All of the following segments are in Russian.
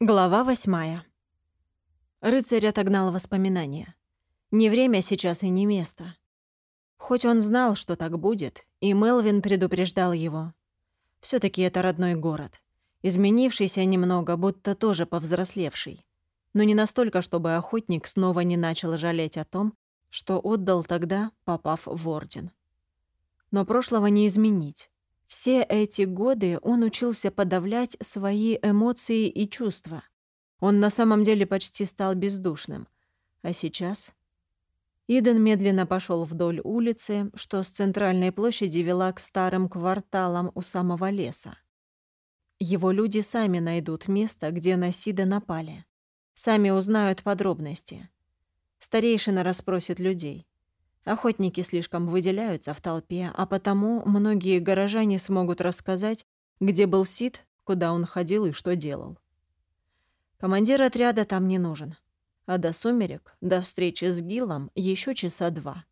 Глава восьмая. Рыцарь отогнал воспоминания. Не время сейчас и не место. Хоть он знал, что так будет, и Мелвин предупреждал его. все таки это родной город. Изменившийся немного, будто тоже повзрослевший. Но не настолько, чтобы охотник снова не начал жалеть о том, что отдал тогда, попав в Орден. Но прошлого не изменить. Все эти годы он учился подавлять свои эмоции и чувства. Он на самом деле почти стал бездушным. А сейчас... Иден медленно пошел вдоль улицы, что с центральной площади вела к старым кварталам у самого леса. Его люди сами найдут место, где на Сида напали. Сами узнают подробности. Старейшина расспросит людей. Охотники слишком выделяются в толпе, а потому многие горожане смогут рассказать, где был Сид, куда он ходил и что делал. Командир отряда там не нужен. А до сумерек, до встречи с Гилом, еще часа два.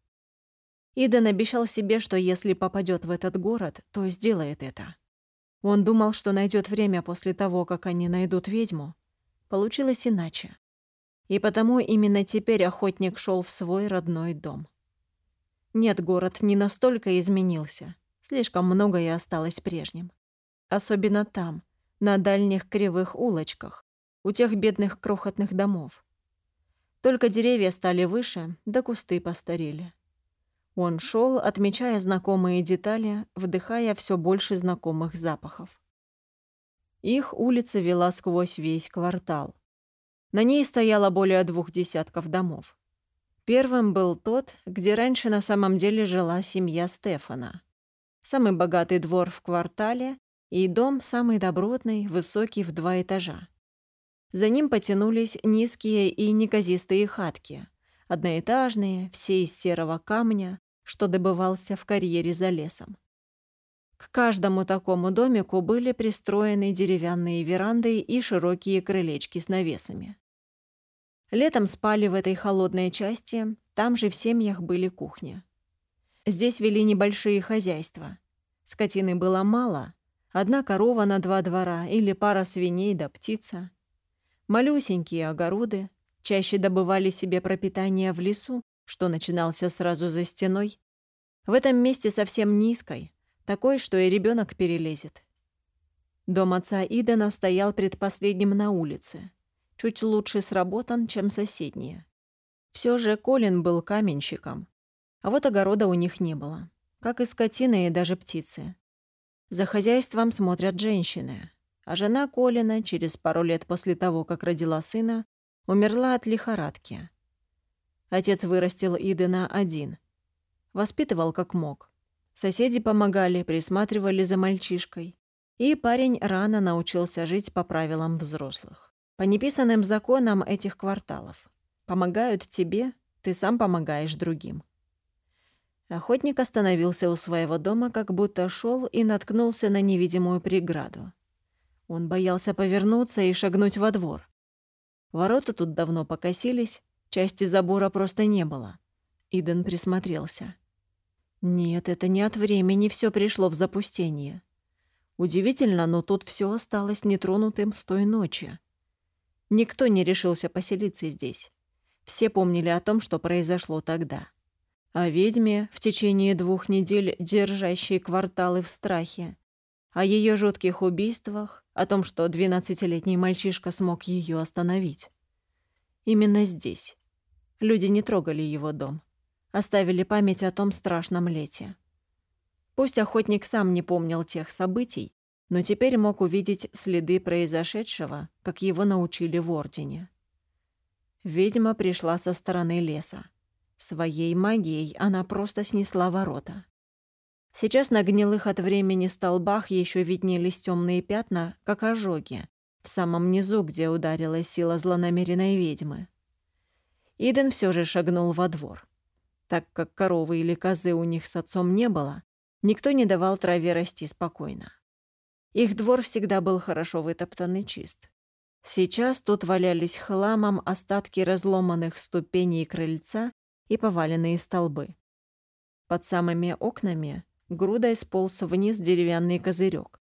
Иден обещал себе, что если попадет в этот город, то сделает это. Он думал, что найдет время после того, как они найдут ведьму. Получилось иначе. И потому именно теперь охотник шел в свой родной дом. Нет, город не настолько изменился. Слишком многое осталось прежним. Особенно там, на дальних кривых улочках, у тех бедных крохотных домов. Только деревья стали выше, да кусты постарели. Он шел, отмечая знакомые детали, вдыхая все больше знакомых запахов. Их улица вела сквозь весь квартал. На ней стояло более двух десятков домов. Первым был тот, где раньше на самом деле жила семья Стефана. Самый богатый двор в квартале и дом самый добротный, высокий в два этажа. За ним потянулись низкие и неказистые хатки, одноэтажные, все из серого камня, что добывался в карьере за лесом. К каждому такому домику были пристроены деревянные веранды и широкие крылечки с навесами. Летом спали в этой холодной части, там же в семьях были кухни. Здесь вели небольшие хозяйства. Скотины было мало, одна корова на два двора или пара свиней да птица. Малюсенькие огороды, чаще добывали себе пропитание в лесу, что начинался сразу за стеной. В этом месте совсем низкой, такой, что и ребенок перелезет. Дом отца Идана стоял предпоследним на улице чуть лучше сработан, чем соседние. Все же Колин был каменщиком, а вот огорода у них не было, как и скотины и даже птицы. За хозяйством смотрят женщины, а жена Колина через пару лет после того, как родила сына, умерла от лихорадки. Отец вырастил Идена один. Воспитывал как мог. Соседи помогали, присматривали за мальчишкой. И парень рано научился жить по правилам взрослых. По неписанным законам этих кварталов. Помогают тебе, ты сам помогаешь другим. Охотник остановился у своего дома, как будто шел и наткнулся на невидимую преграду. Он боялся повернуться и шагнуть во двор. Ворота тут давно покосились, части забора просто не было. Иден присмотрелся. Нет, это не от времени все пришло в запустение. Удивительно, но тут все осталось нетронутым с той ночи. Никто не решился поселиться здесь. Все помнили о том, что произошло тогда. О ведьме, в течение двух недель держащей кварталы в страхе. О ее жутких убийствах, о том, что двенадцатилетний мальчишка смог ее остановить. Именно здесь. Люди не трогали его дом. Оставили память о том страшном лете. Пусть охотник сам не помнил тех событий, но теперь мог увидеть следы произошедшего, как его научили в Ордене. Ведьма пришла со стороны леса. Своей магией она просто снесла ворота. Сейчас на гнилых от времени столбах еще виднелись темные пятна, как ожоги, в самом низу, где ударила сила злонамеренной ведьмы. Иден все же шагнул во двор. Так как коровы или козы у них с отцом не было, никто не давал траве расти спокойно. Их двор всегда был хорошо вытоптан и чист. Сейчас тут валялись хламом остатки разломанных ступеней крыльца и поваленные столбы. Под самыми окнами грудой сполз вниз деревянный козырек.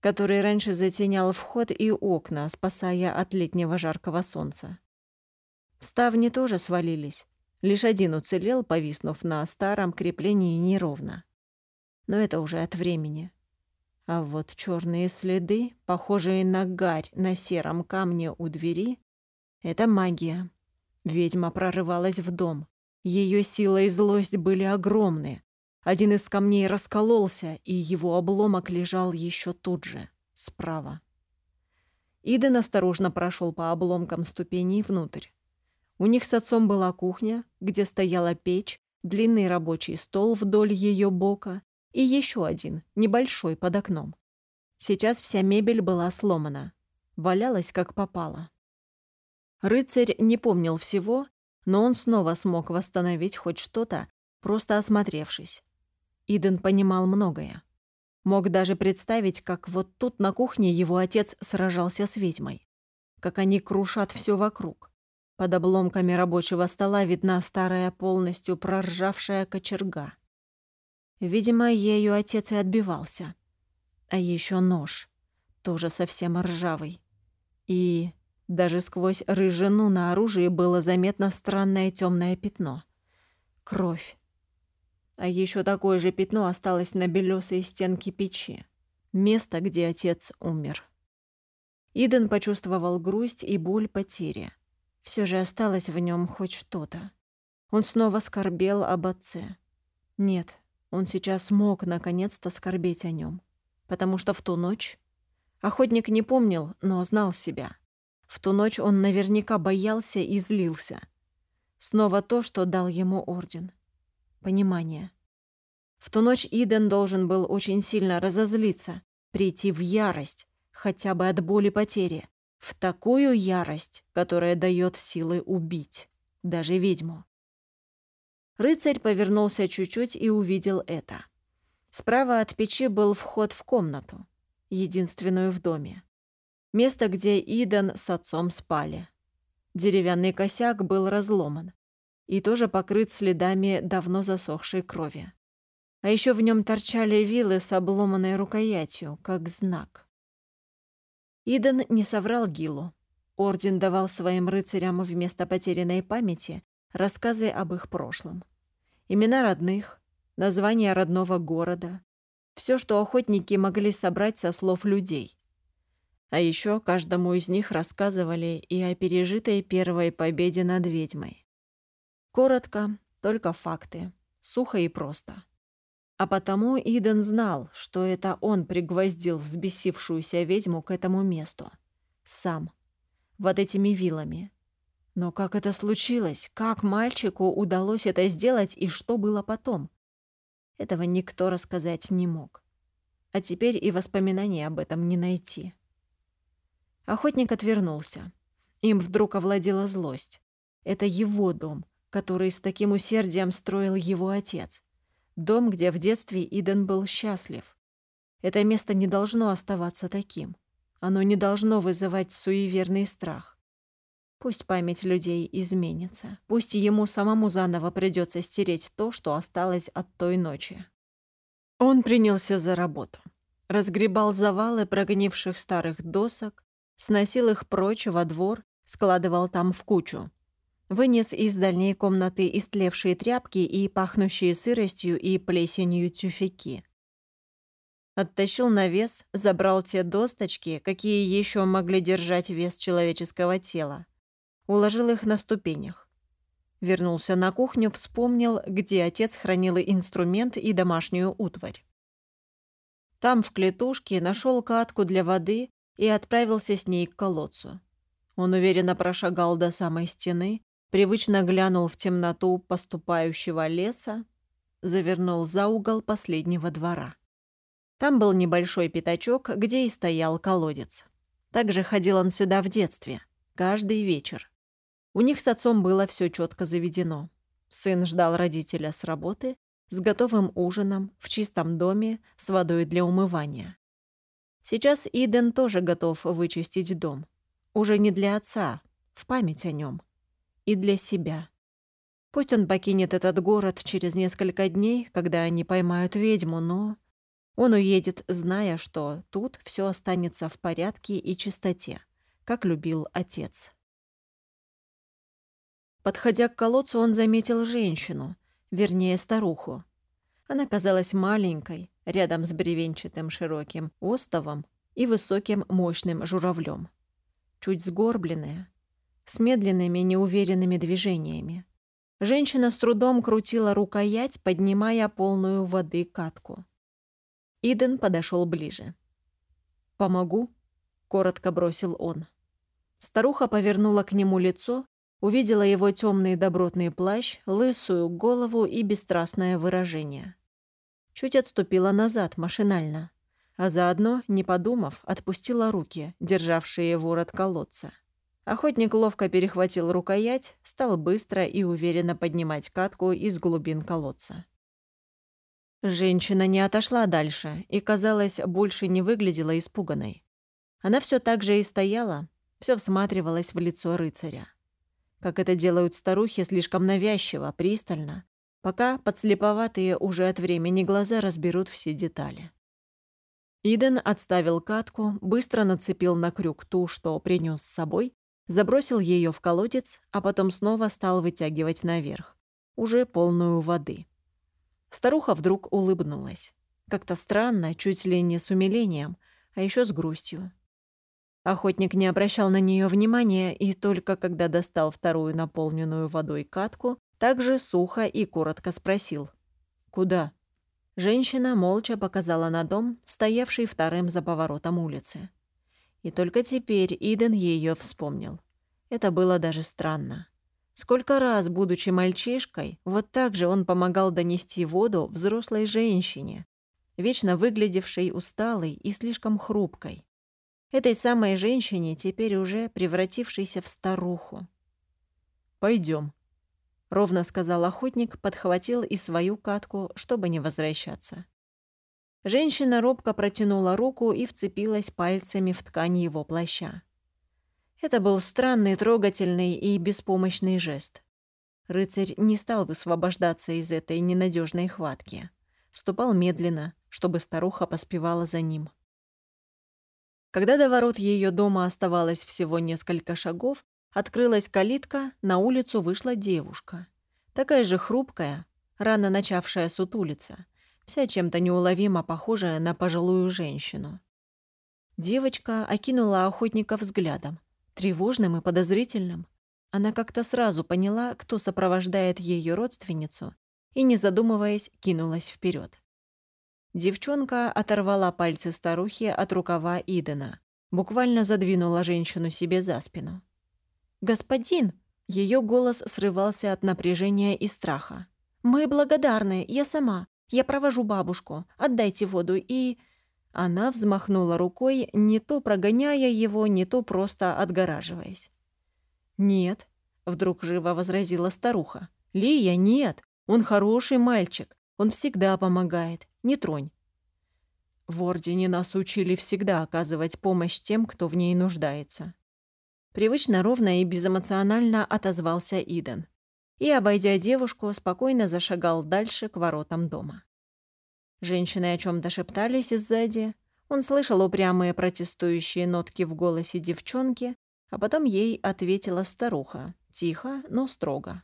который раньше затенял вход и окна, спасая от летнего жаркого солнца. Ставни тоже свалились. Лишь один уцелел, повиснув на старом креплении неровно. Но это уже от времени. А вот черные следы, похожие на гарь на сером камне у двери, это магия. Ведьма прорывалась в дом. Ее сила и злость были огромны. Один из камней раскололся, и его обломок лежал еще тут же, справа. Иден осторожно прошел по обломкам ступеней внутрь. У них с отцом была кухня, где стояла печь, длинный рабочий стол вдоль ее бока и еще один, небольшой, под окном. Сейчас вся мебель была сломана. Валялась, как попало. Рыцарь не помнил всего, но он снова смог восстановить хоть что-то, просто осмотревшись. Иден понимал многое. Мог даже представить, как вот тут на кухне его отец сражался с ведьмой. Как они крушат все вокруг. Под обломками рабочего стола видна старая полностью проржавшая кочерга. Видимо, ею отец и отбивался. А еще нож, тоже совсем ржавый. И даже сквозь рыжину на оружии было заметно странное темное пятно. Кровь. А еще такое же пятно осталось на белесой стенке печи. Место, где отец умер. Иден почувствовал грусть и боль потери. Все же осталось в нем хоть что-то. Он снова скорбел об отце. Нет, он сейчас мог наконец-то скорбеть о нем. Потому что в ту ночь... Охотник не помнил, но знал себя. В ту ночь он наверняка боялся и злился. Снова то, что дал ему орден — понимание. В ту ночь Иден должен был очень сильно разозлиться, прийти в ярость, хотя бы от боли потери, в такую ярость, которая дает силы убить, даже ведьму. Рыцарь повернулся чуть-чуть и увидел это. Справа от печи был вход в комнату, единственную в доме. Место, где Иден с отцом спали. Деревянный косяк был разломан и тоже покрыт следами давно засохшей крови. А еще в нем торчали вилы с обломанной рукоятью, как знак. Иден не соврал Гилу. Орден давал своим рыцарям вместо потерянной памяти рассказы об их прошлом. Имена родных, название родного города, все, что охотники могли собрать со слов людей. А еще каждому из них рассказывали и о пережитой первой победе над ведьмой. Коротко, только факты. Сухо и просто. А потому Иден знал, что это он пригвоздил взбесившуюся ведьму к этому месту. Сам. Вот этими вилами. Но как это случилось? Как мальчику удалось это сделать и что было потом? Этого никто рассказать не мог. А теперь и воспоминаний об этом не найти. Охотник отвернулся. Им вдруг овладела злость. Это его дом — который с таким усердием строил его отец. Дом, где в детстве Иден был счастлив. Это место не должно оставаться таким. Оно не должно вызывать суеверный страх. Пусть память людей изменится. Пусть ему самому заново придется стереть то, что осталось от той ночи. Он принялся за работу. Разгребал завалы прогнивших старых досок, сносил их прочь во двор, складывал там в кучу, Вынес из дальней комнаты истлевшие тряпки и пахнущие сыростью и плесенью тюфяки. Оттащил навес, забрал те досточки, какие еще могли держать вес человеческого тела. Уложил их на ступенях. Вернулся на кухню, вспомнил, где отец хранил инструмент и домашнюю утварь. Там, в клетушке, нашел катку для воды и отправился с ней к колодцу. Он уверенно прошагал до самой стены, привычно глянул в темноту поступающего леса, завернул за угол последнего двора. Там был небольшой пятачок, где и стоял колодец. Также ходил он сюда в детстве, каждый вечер. У них с отцом было все четко заведено. Сын ждал родителя с работы, с готовым ужином, в чистом доме, с водой для умывания. Сейчас Иден тоже готов вычистить дом. Уже не для отца, в память о нем и для себя. Пусть он покинет этот город через несколько дней, когда они поймают ведьму, но... Он уедет, зная, что тут все останется в порядке и чистоте, как любил отец. Подходя к колодцу, он заметил женщину, вернее, старуху. Она казалась маленькой, рядом с бревенчатым широким остовом и высоким мощным журавлем. Чуть сгорбленная, с медленными неуверенными движениями. Женщина с трудом крутила рукоять, поднимая полную воды катку. Иден подошел ближе. «Помогу?» — коротко бросил он. Старуха повернула к нему лицо, увидела его темный добротный плащ, лысую голову и бесстрастное выражение. Чуть отступила назад машинально, а заодно, не подумав, отпустила руки, державшие ворот колодца. Охотник ловко перехватил рукоять, стал быстро и уверенно поднимать катку из глубин колодца. Женщина не отошла дальше и, казалось, больше не выглядела испуганной. Она все так же и стояла, все всматривалась в лицо рыцаря как это делают старухи слишком навязчиво, пристально, пока подслеповатые уже от времени глаза разберут все детали. Иден отставил катку, быстро нацепил на крюк ту, что принес с собой, забросил ее в колодец, а потом снова стал вытягивать наверх, уже полную воды. Старуха вдруг улыбнулась. Как-то странно, чуть ли не с умилением, а еще с грустью. Охотник не обращал на нее внимания, и только когда достал вторую наполненную водой катку, также сухо и коротко спросил. «Куда?» Женщина молча показала на дом, стоявший вторым за поворотом улицы. И только теперь Иден ее вспомнил. Это было даже странно. Сколько раз, будучи мальчишкой, вот так же он помогал донести воду взрослой женщине, вечно выглядевшей усталой и слишком хрупкой этой самой женщине, теперь уже превратившейся в старуху. Пойдем, ровно сказал охотник, подхватил и свою катку, чтобы не возвращаться. Женщина робко протянула руку и вцепилась пальцами в ткань его плаща. Это был странный, трогательный и беспомощный жест. Рыцарь не стал высвобождаться из этой ненадежной хватки. Ступал медленно, чтобы старуха поспевала за ним. Когда до ворот ее дома оставалось всего несколько шагов, открылась калитка, на улицу вышла девушка. Такая же хрупкая, рано начавшая сутулиться, вся чем-то неуловимо похожая на пожилую женщину. Девочка окинула охотника взглядом, тревожным и подозрительным. Она как-то сразу поняла, кто сопровождает ее родственницу, и, не задумываясь, кинулась вперед. Девчонка оторвала пальцы старухи от рукава Идена, буквально задвинула женщину себе за спину. «Господин!» Ее голос срывался от напряжения и страха. «Мы благодарны, я сама. Я провожу бабушку. Отдайте воду и...» Она взмахнула рукой, не то прогоняя его, не то просто отгораживаясь. «Нет», — вдруг живо возразила старуха. «Лия, нет. Он хороший мальчик. Он всегда помогает. Не тронь. В Ордене нас учили всегда оказывать помощь тем, кто в ней нуждается. Привычно ровно и безэмоционально отозвался Иден. И, обойдя девушку, спокойно зашагал дальше к воротам дома. Женщины о чем то шептались сзади. Он слышал упрямые протестующие нотки в голосе девчонки, а потом ей ответила старуха, тихо, но строго.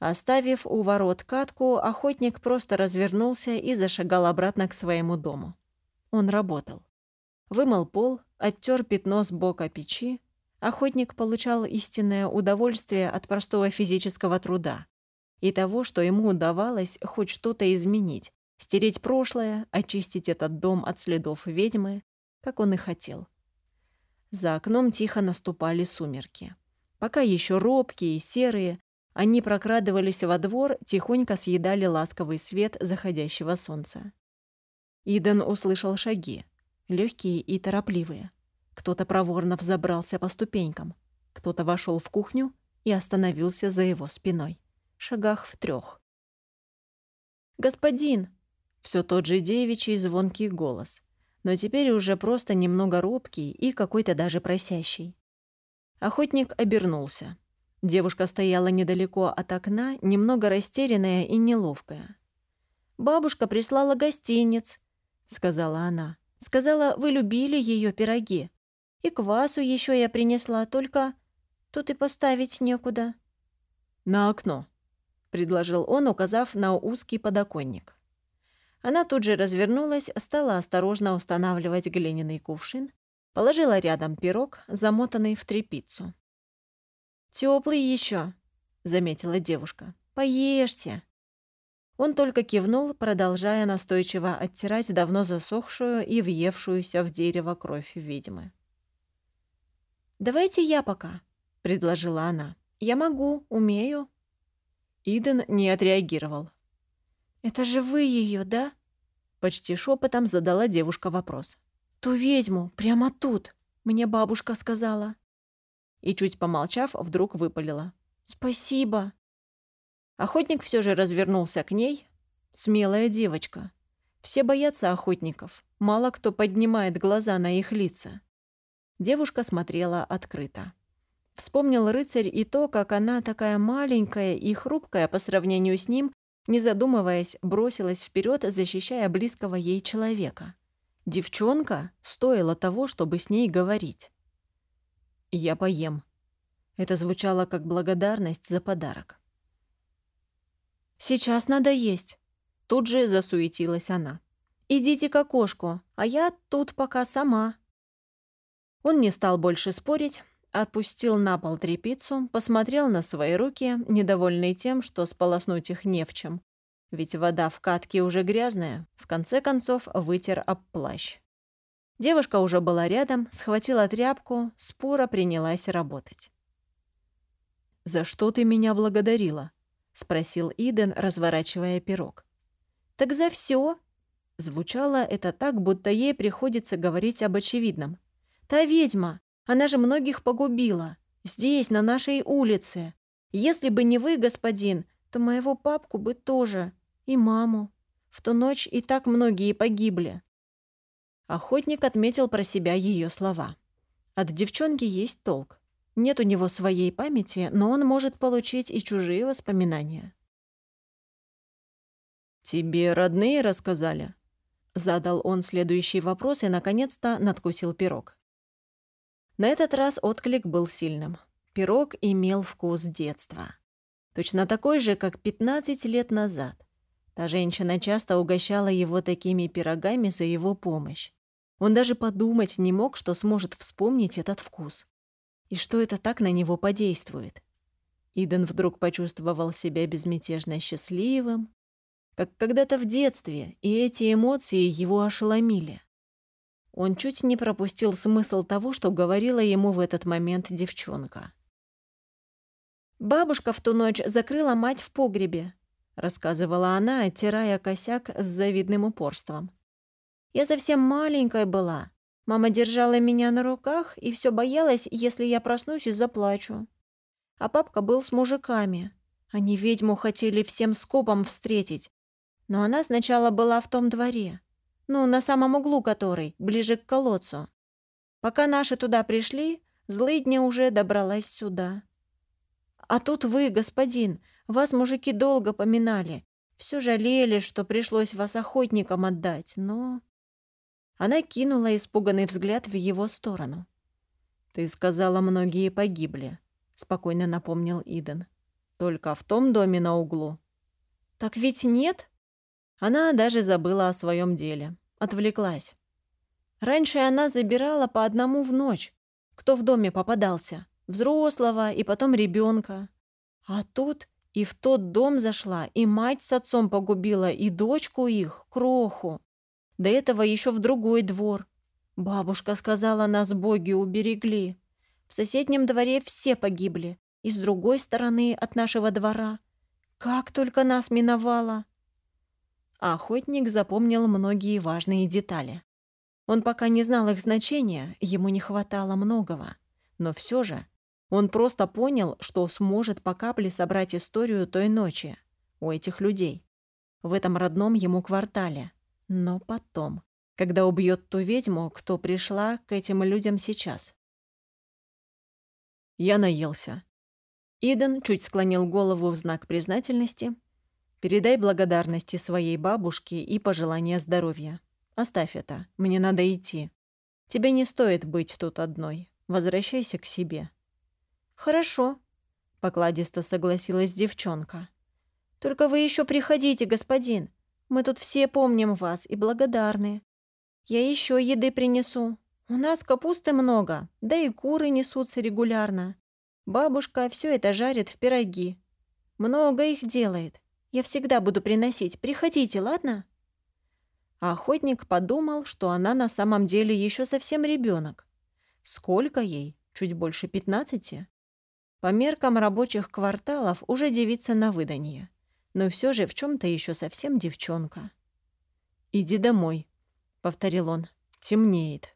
Оставив у ворот катку, охотник просто развернулся и зашагал обратно к своему дому. Он работал. Вымыл пол, оттер пятно с бока печи. Охотник получал истинное удовольствие от простого физического труда и того, что ему удавалось хоть что-то изменить, стереть прошлое, очистить этот дом от следов ведьмы, как он и хотел. За окном тихо наступали сумерки. Пока еще робкие и серые, они прокрадывались во двор, тихонько съедали ласковый свет заходящего солнца. Иден услышал шаги, легкие и торопливые. Кто-то проворно взобрался по ступенькам, кто-то вошел в кухню и остановился за его спиной, шагах в трех. «Господин!» Все тот же девичий звонкий голос, но теперь уже просто немного робкий и какой-то даже просящий. Охотник обернулся. Девушка стояла недалеко от окна, немного растерянная и неловкая. «Бабушка прислала гостиниц», сказала она. «Сказала, вы любили ее пироги. И квасу еще я принесла, только тут и поставить некуда». «На окно», — предложил он, указав на узкий подоконник. Она тут же развернулась, стала осторожно устанавливать глиняный кувшин, положила рядом пирог, замотанный в тряпицу. Теплый еще, заметила девушка. Поешьте. Он только кивнул, продолжая настойчиво оттирать давно засохшую и въевшуюся в дерево кровь ведьмы. «Давайте я пока», — предложила она. «Я могу, умею». Иден не отреагировал. «Это же вы ее, да?» Почти шепотом задала девушка вопрос. «Ту ведьму, прямо тут, мне бабушка сказала». И чуть помолчав, вдруг выпалила. «Спасибо». Охотник все же развернулся к ней. Смелая девочка. Все боятся охотников. Мало кто поднимает глаза на их лица. Девушка смотрела открыто. Вспомнил рыцарь и то, как она такая маленькая и хрупкая по сравнению с ним, не задумываясь, бросилась вперед, защищая близкого ей человека. Девчонка стоила того, чтобы с ней говорить. «Я поем». Это звучало как благодарность за подарок. «Сейчас надо есть». Тут же засуетилась она. «Идите к окошку, а я тут пока сама». Он не стал больше спорить, отпустил на пол трепицу, посмотрел на свои руки, недовольный тем, что сполоснуть их не в чем. Ведь вода в катке уже грязная, в конце концов вытер об плащ. Девушка уже была рядом, схватила тряпку, спора принялась работать. «За что ты меня благодарила?» — спросил Иден, разворачивая пирог. «Так за все. Звучало это так, будто ей приходится говорить об очевидном. «Та ведьма, она же многих погубила. Здесь, на нашей улице. Если бы не вы, господин, то моего папку бы тоже. И маму. В ту ночь и так многие погибли». Охотник отметил про себя ее слова. От девчонки есть толк. Нет у него своей памяти, но он может получить и чужие воспоминания. «Тебе родные рассказали?» Задал он следующий вопрос и, наконец-то, надкусил пирог. На этот раз отклик был сильным. Пирог имел вкус детства. Точно такой же, как 15 лет назад. Та женщина часто угощала его такими пирогами за его помощь. Он даже подумать не мог, что сможет вспомнить этот вкус и что это так на него подействует. Иден вдруг почувствовал себя безмятежно счастливым, как когда-то в детстве, и эти эмоции его ошеломили. Он чуть не пропустил смысл того, что говорила ему в этот момент девчонка. «Бабушка в ту ночь закрыла мать в погребе», — рассказывала она, оттирая косяк с завидным упорством. «Я совсем маленькая была, Мама держала меня на руках и все боялась, если я проснусь и заплачу. А папка был с мужиками. Они ведьму хотели всем скопом встретить. Но она сначала была в том дворе. Ну, на самом углу которой, ближе к колодцу. Пока наши туда пришли, злыдня уже добралась сюда. А тут вы, господин, вас мужики долго поминали. Все жалели, что пришлось вас охотникам отдать, но... Она кинула испуганный взгляд в его сторону. «Ты сказала, многие погибли», — спокойно напомнил Иден. «Только в том доме на углу». «Так ведь нет?» Она даже забыла о своем деле. Отвлеклась. Раньше она забирала по одному в ночь, кто в доме попадался. Взрослого и потом ребенка. А тут и в тот дом зашла, и мать с отцом погубила, и дочку их, кроху. До этого еще в другой двор. Бабушка сказала, нас боги уберегли. В соседнем дворе все погибли. И с другой стороны от нашего двора. Как только нас миновало. Охотник запомнил многие важные детали. Он пока не знал их значения, ему не хватало многого. Но все же он просто понял, что сможет по капле собрать историю той ночи у этих людей. В этом родном ему квартале. Но потом, когда убьет ту ведьму, кто пришла к этим людям сейчас. Я наелся. Иден чуть склонил голову в знак признательности. Передай благодарности своей бабушке и пожелания здоровья. Оставь это, мне надо идти. Тебе не стоит быть тут одной. Возвращайся к себе». «Хорошо», — покладисто согласилась девчонка. «Только вы еще приходите, господин. Мы тут все помним вас и благодарны. Я еще еды принесу. У нас капусты много, да и куры несутся регулярно. Бабушка все это жарит в пироги. Много их делает. Я всегда буду приносить. Приходите, ладно?» А охотник подумал, что она на самом деле еще совсем ребенок. Сколько ей? Чуть больше пятнадцати? По меркам рабочих кварталов уже девица на выданье. Но все же в чем то еще совсем девчонка. «Иди домой», — повторил он. «Темнеет».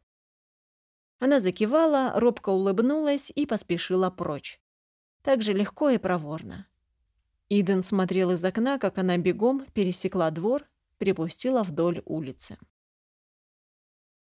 Она закивала, робко улыбнулась и поспешила прочь. Так же легко и проворно. Иден смотрел из окна, как она бегом пересекла двор, припустила вдоль улицы.